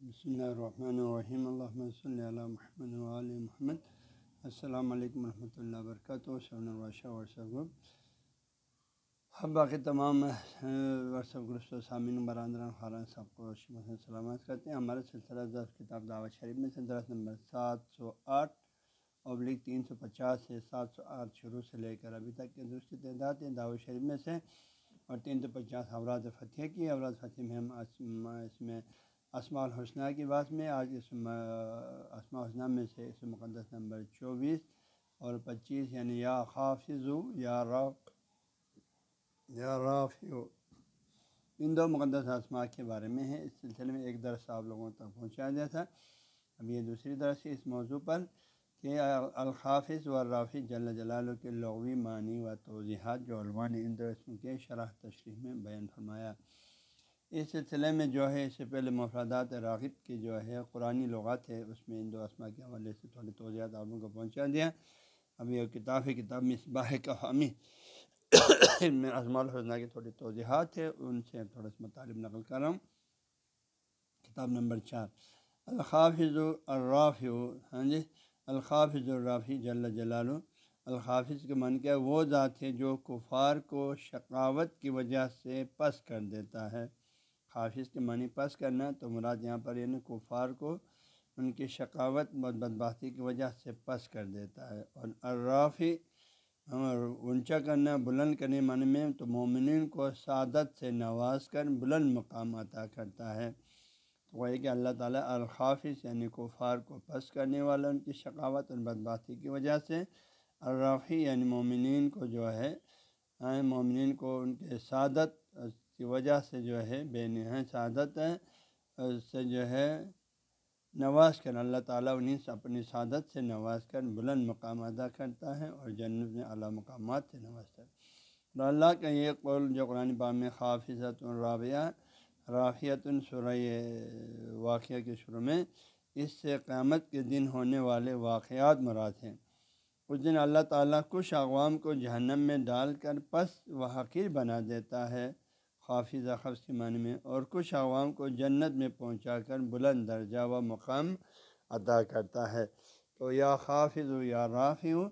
بسم اللہ الرحمن الرحیم اللہ صلی اللہ محمد علیہ محمد السلام علیکم ورحمۃ اللہ وبرکاتہ شرن الباشہ واٹسپ گروپ ہم باقی تمام واٹسپ گروپ و سامعین برآمدان خارن صاحب کو سلامت کرتے ہیں ہمارے سلسلہ دس کتاب دعوت شریف میں سے درس نمبر سات سو آٹھ ابلک تین سو پچاس سے سات سو آٹھ شروع سے لے کر ابھی تک کے دوسری تعداد ہے دعوت شریف میں سے اور تین سو پچاس اوراد فتح کی اوراد فتح میں ہم اس میں اسماع الحسنہ کی بات میں، آج اس اسماء الحسنہ میں سے اس مقدس نمبر چوبیس اور پچیس یعنی یا خافظ یا راف یا رافیو ان دو مقدس اسماء کے بارے میں ہے۔ اس سلسلے میں ایک درس آپ لوگوں تک پہنچایا گیا تھا۔ اب یہ دوسری درس ہے اس موضوع پر کہ الخافظ و رافی جل جلال کے لغوی معنی و توضیحات جو علماء نے ان دو اسم کے شرح تشریح میں بیان فرمایا۔ اس سلسلے میں جو ہے، اس سے پہلے مفادات راغب کی جو ہے قرآن لغات ہے، اس میں ان دو اسما کے حوالے سے تھوڑی توضیحات آپ کو پہنچا دیا۔ اب یہ کتاب ہے، کتاب مصباح کا حامی میں اضماء الحسنہ کی تھوڑی توضیحات ہے ان سے تھوڑا سا مطالب نقل کر رہا ہوں۔ کتاب نمبر چار۔ الخافظ الراف ہاں جی؟ الخافظ الرافی جل جلال الخافظ کے من کیا وہ ذات ہے جو کفار کو شقاوت کی وجہ سے پس کر دیتا ہے۔ حافظ کے معنی پس کرنا تو مراد یہاں پر یعنی کفار کو ان کی شقاوت بدباتی کی وجہ سے پس کر دیتا ہے۔ اور الرافی اونچا کرنا، بلند کرنے معنی میں تو مومنین کو سعادت سے نواز کر بلند مقام عطا کرتا ہے۔ تو وہی کہ اللہ تعالیٰ الخافظ یعنی کفار کو پس کرنے والا، ان کی شقاوت اور بدباتی کی وجہ سے الرافی یعنی مومنین کو جو ہے ہاں، مومنین کو ان کے سعادت کی وجہ سے جو ہے بے نہایت سعادت سے جو ہے نواز کر اللہ تعالیٰ انہیں سے اپنی سعادت سے نواز کر بلند مقام ادا کرتا ہے اور جنت میں اعلیٰ مقامات سے نوازتا ہے اور اللہ کا یہ قول جو قرآن بام خافظت الرابعہ رافیت السرۂ واقعہ کے شروع میں، اس سے قیامت کے دن ہونے والے واقعات مراد ہیں۔ اس دن اللہ تعالیٰ کچھ اقوام کو جہنم میں ڈال کر پس و حقیر بنا دیتا ہے۔ حافظ خفظ کے معنی میں اور کچھ عوام کو جنت میں پہنچا کر بلند درجہ و مقام ادا کرتا ہے۔ تو یا حافظ ہو یا رافی ہو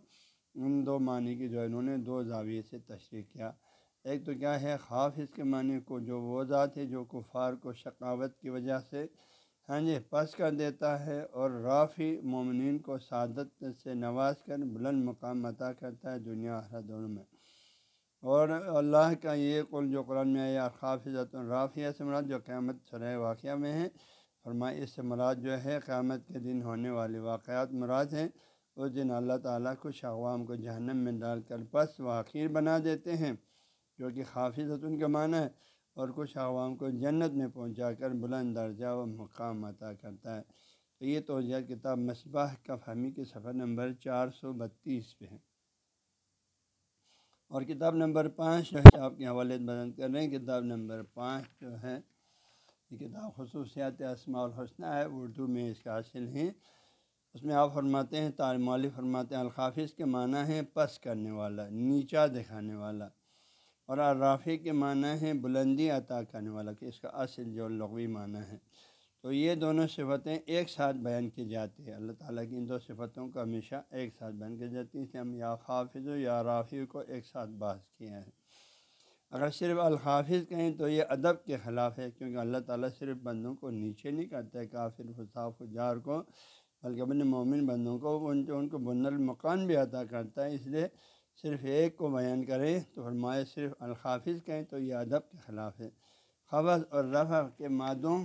ان دو معنی کی جو انہوں نے دو زاویے سے تشریح کیا۔ ایک تو کیا ہے، حافظ کے معنی کو جو وہ ذات ہے جو کفار کو شقاوت کی وجہ سے ہاں جی پس کر دیتا ہے اور رافی مومنین کو سعادت سے نواز کر بلند مقام عطا کرتا ہے دنیا ہر دونوں میں۔ اور اللہ کا یہ قل جو قرآن میں آیا خافظت الرافیہ سے مراد جو قیامت سرائے واقعہ میں ہے فرمائے اس سے مراد جو ہے قیامت کے دن ہونے والے واقعات مراد ہیں، اس دن اللہ تعالیٰ کچھ اقوام کو جہنم میں ڈال کر پس واقعیر بنا دیتے ہیں، جو کہ حافظت ان کا معنی ہے، اور کچھ اقوام کو جنت میں پہنچا کر بلند درجہ و مقام عطا کرتا ہے۔ تو یہ توجہ کتاب مصباح کا فہمی کے سفر نمبر چار سو بتیس پہ ہے اور کتاب نمبر پانچ جو ہے آپ کے حوالے بیان کر رہے ہیں، کتاب نمبر پانچ جو ہے، یہ کتاب خصوصیات اسماع الحسنہ ہے، اردو میں اس کا حاصل ہیں اس میں آپ فرماتے ہیں تارمالی فرماتے ہیں الخافظ کے معنی ہے پس کرنے والا، نیچا دکھانے والا، اور الرافی کے معنی ہے بلندی عطا کرنے والا، کہ اس کا اصل جو لغوی معنی ہے۔ تو یہ دونوں صفتیں ایک ساتھ بیان کی جاتی ہے اللہ تعالیٰ کی ان دو صفتوں کو ہمیشہ ایک ساتھ بیان کی جاتی ہے اس لیے ہم یا خافظ و یا رافی کو ایک ساتھ بحث کیا ہے اگر صرف الخافظ کہیں تو یہ ادب کے خلاف ہے، کیونکہ اللہ تعالیٰ صرف بندوں کو نیچے نہیں کرتا ہے کافر خصاف جار کو، بلکہ اپنے مومن بندوں کو ان ان کو بن المقان بھی عطا کرتا ہے۔ اس لیے صرف ایک کو بیان کرے تو فرمائے صرف الخافظ کہیں تو یہ ادب کے خلاف ہے۔ خبر اور رفع کے مادوں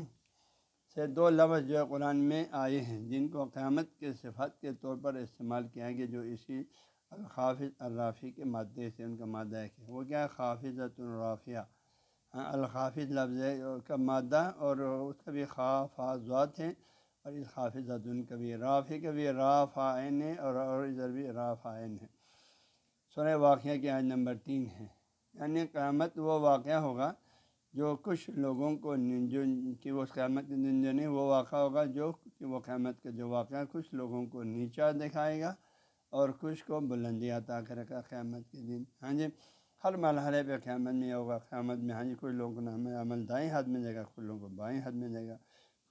سے دو لفظ جو ہے قرآن میں آئے ہیں، جن کو قیامت کے صفت کے طور پر استعمال کیا گیا جو اسی الخافظ الرافی کے مادے سے ان کا مادہ ہے کہ وہ کیا ہے؟ خافظۃ الرافیہ۔ ہاں الخافظ لفظ ہے کا مادہ اور اس کا بھی خاف ذات ہیں، اور اس حافظ ان کا بھی رافی، کا بھی راف آئین ہے، اور ادھر بھی راف آئین ہے۔ سورہ واقعہ کی آج نمبر تین ہے۔ یعنی قیامت وہ واقعہ ہوگا جو کچھ لوگوں کو جو کہ وہ قیامت کے دن جو نہیں، وہ واقعہ ہوگا جو کہ وہ قیامت کا جو واقعہ کچھ لوگوں کو نیچا دکھائے گا اور کچھ کو بلندی عطا کرے گا قیامت کے دن۔ ہاں جی ہر مرحلے پہ قیامت میں ہوگا، قیامت میں ہاں جی کچھ لوگوں کو نام عمل دائیں ہاتھ میں جائے گا، کچھ لوگوں کو بائیں ہاتھ میں جائے گا۔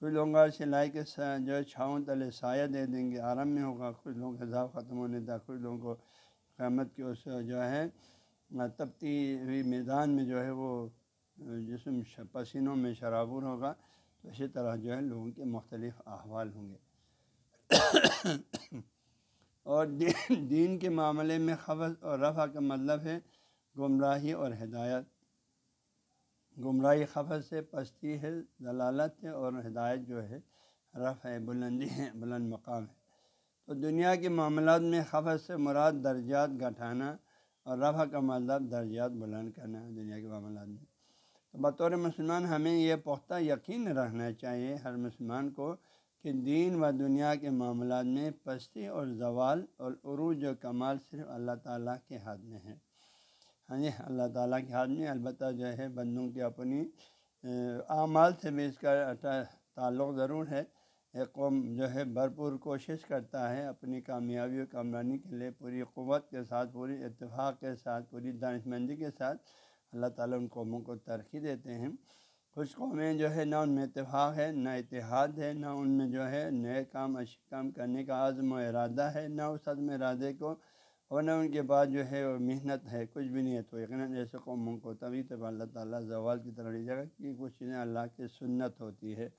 کچھ لوگوں کا سلائی کے جو ہے چھاؤں تلے سایہ دے دیں گے، آرام میں ہوگا، کچھ لوگوں کا عذاب ختم ہونے تھا کچھ لوگوں کو قیامت کی اس جو ہے تبتی ہوئی میدان میں جو ہے وہ جسم پسینوں میں شرابور ہوگا تو اسی طرح جو ہے لوگوں کے مختلف احوال ہوں گے۔ اور دین کے معاملے میں خبر اور رفع کا مطلب ہے گمراہی اور ہدایت۔ گمراہی خفظ سے پستی ہے، ضلالت ہے اور ہدایت جو ہے رف ہے بلندی ہے، بلند مقام ہے۔ تو دنیا کے معاملات میں خفظ سے مراد درجات گھٹانا اور رفع کا مطلب درجات بلند کرنا ہے دنیا کے معاملات میں۔ تو بطور مسلمان ہمیں یہ پختہ یقین رکھنا چاہیے ہر مسلمان کو کہ دین و دنیا کے معاملات میں پستی اور زوال اور عروج و کمال صرف اللہ تعالیٰ کے ہاتھ میں ہے۔ ہاں جی اللہ تعالیٰ کے ہاتھ میں البتہ جو ہے بندوں کی اپنی اعمال سے بھی اس کا تعلق ضرور ہے۔ ایک قوم جو ہے بھرپور کوشش کرتا ہے اپنی کامیابی و کامرانی کے لیے پوری قوت کے ساتھ، پوری اتفاق کے ساتھ، پوری دانش مندی کے ساتھ۔ اللہ تعالیٰ ان قوموں کو ترقی دیتے ہیں۔ کچھ قومیں جو ہے نہ ان میں اتفاق ہے، نہ اتحاد ہے، نہ ان میں جو ہے نئے کام، اچھے کام کرنے کا عزم و ارادہ ہے، نہ اس عزم ارادے کو اور نہ ان کے بعد جو ہے وہ محنت ہے، کچھ بھی نہیں ہے۔ تو یقیناً ایسے قوموں کو تبھی تب اللہ تعالیٰ زوال کی طرح لے جائے گا کہ کچھ چیزیں اللہ کی سنت ہوتی ہے۔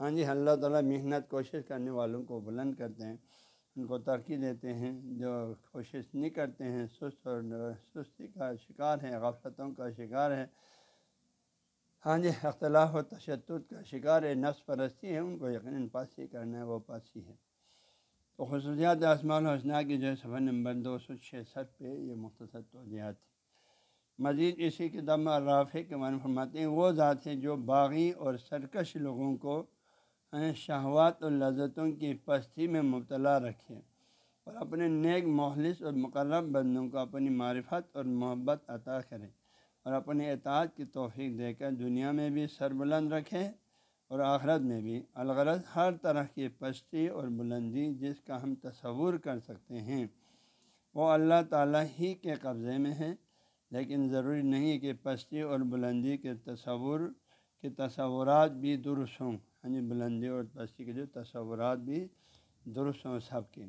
ہاں جی اللہ تعالیٰ محنت کوشش کرنے والوں کو بلند کرتے ہیں۔ ان کو ترقی دیتے ہیں، جو کوشش نہیں کرتے ہیں، سست اور سستی کا شکار ہے غفلتوں کا شکار ہے ہاں جی اختلاف و تشدد کا شکار ہے نفس پرستی ہے ان کو یقیناً پاسی کرنا ہے، وہ پاسی ہے۔ تو خصوصیات اسماع الحسنہ کی جو ہے، صفحہ نمبر دو سو چھسٹھ پہ یہ مختصر توجیہات تھی مزید اسی کے دم رافع کے معنی فرماتے ہیں، وہ ذات ہے جو باغی اور سرکش لوگوں کو شہوات اور لذتوں کی پستی میں مبتلا رکھے اور اپنے نیک، مخلص اور مقرب بندوں کو اپنی معرفت اور محبت عطا کرے اور اپنے اطاعت کی توفیق دے کر دنیا میں بھی سربلند رکھے اور آخرت میں بھی۔ الغرض ہر طرح کی پستی اور بلندی جس کا ہم تصور کر سکتے ہیں، وہ اللہ تعالیٰ ہی کے قبضے میں ہے۔ لیکن ضروری نہیں کہ پستی اور بلندی کے تصور، کے تصورات بھی درست ہوں۔ یعنی بلندی اور پستی کے جو تصورات بھی درست ہوں سب کے۔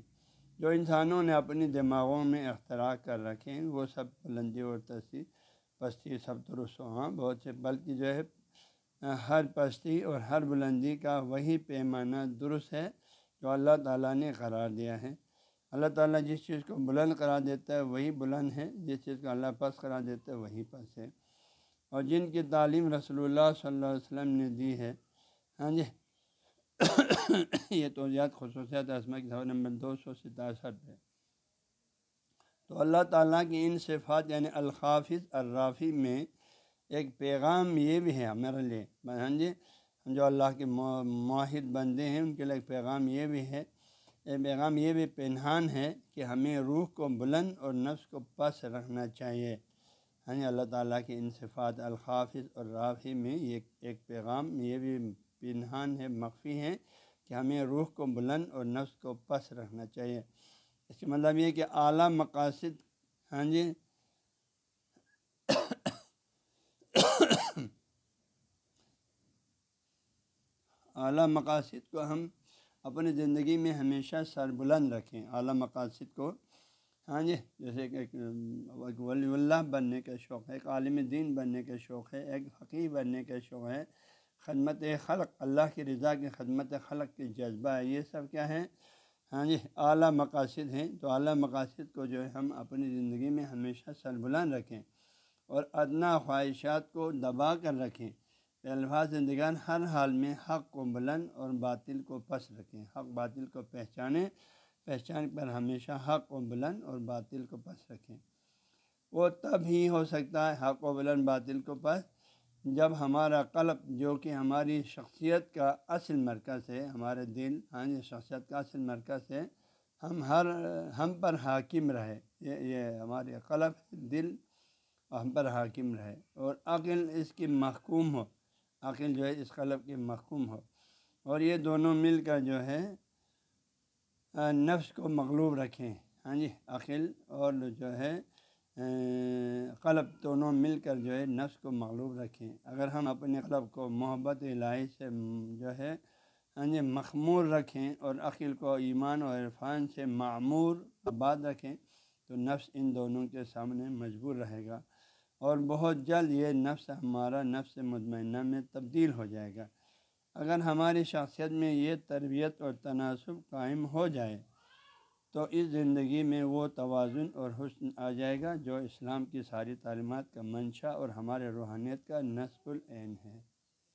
جو انسانوں نے اپنی دماغوں میں اختراع کر رکھے ہیں، وہ سب بلندی اور تصویر پستی سب درست ہوں۔ ہاں بہت سے، بلکہ جو ہے، ہر پستی اور ہر بلندی کا وہی پیمانہ درست ہے جو اللہ تعالیٰ نے قرار دیا ہے۔ اللہ تعالیٰ جس چیز کو بلند قرار دیتا ہے، وہی بلند ہے۔ جس چیز کو اللہ پس قرار دیتا ہے، وہی پس ہے۔ اور جن کی تعلیم رسول اللہ صلی اللہ علیہ وسلم نے دی ہے ہاں جی یہ توجیات خصوصیات عصمہ کی سوال نمبر دو سو ستاسٹھ ہے تو اللہ تعالیٰ کی ان صفات یعنی الخافظ الرافی میں ایک پیغام یہ بھی ہے ہمارے لیے ہاں جی جو اللہ کے معاہد بندے ہیں ان کے لیے ایک پیغام یہ بھی ہے ایک پیغام یہ بھی پنہان ہے کہ ہمیں روح کو بلند اور نفس کو پس رکھنا چاہیے ہاں جی اللہ تعالیٰ کے ان صفات الخافظ اور رافی میں یہ ایک پیغام یہ بھی پنہان ہے، مخفی ہے کہ ہمیں روح کو بلند اور نفس کو پس رکھنا چاہیے۔ اس کا مطلب یہ کہ اعلیٰ مقاصد ہاں جی اعلیٰ مقاصد کو ہم اپنی زندگی میں ہمیشہ سر بلند رکھیں۔ اعلیٰ مقاصد کو ہاں جی جیسے کہ ایک ولی اللہ بننے کا شوق ہے، ایک عالم دین بننے کا شوق ہے، ایک حقیق بننے کا شوق ہے۔ خدمت خلق، اللہ کی رضا کی خدمت خلق کی جذبہ ہے یہ سب کیا ہے ہاں جی اعلیٰ مقاصد ہیں۔ تو اعلیٰ مقاصد کو جو ہے ہم اپنی زندگی میں ہمیشہ سر بلند رکھیں اور ادنا خواہشات کو دبا کر رکھیں۔ الفاظ زندگان ہر حال میں حق کو بلند اور باطل کو پس رکھیں۔ حق باطل کو پہچانیں، پہچان پر ہمیشہ حق و بلند اور باطل کو پس رکھیں۔ وہ تب ہی ہو سکتا ہے حق و بلند، باطل کو پس جب ہمارا قلب جو کہ ہماری شخصیت کا اصل مرکز ہے، ہمارے دل ہاں جی شخصیت کا اصل مرکز ہے، ہم ہر، ہم پر حاکم رہے۔ یہ یہ ہمارے قلب، دل ہم پر حاکم رہے۔ اور عقل اس کی محکوم ہو۔ عقل جو ہے، اس قلب کی محکوم ہو۔ اور یہ دونوں مل کر جو ہے، نفس کو مغلوب رکھیں۔ ہاں جی عقل اور جو ہے قلب دونوں مل کر جو ہے نفس کو مغلوب رکھیں۔ اگر ہم اپنے قلب کو محبت، الہی سے جو ہے ہاں جی مخمور رکھیں اور عقل کو ایمان و عرفان سے معمور آباد رکھیں، تو نفس ان دونوں کے سامنے مجبور رہے گا۔ اور بہت جلد یہ نفس ہمارا نفس مطمئنہ میں تبدیل ہو جائے گا۔ اگر ہماری شخصیت میں یہ تربیت اور تناسب قائم ہو جائے تو اس زندگی میں وہ توازن اور حسن آ جائے گا جو اسلام کی ساری تعلیمات کا منشا اور ہمارے روحانیت کا نصب العین ہے۔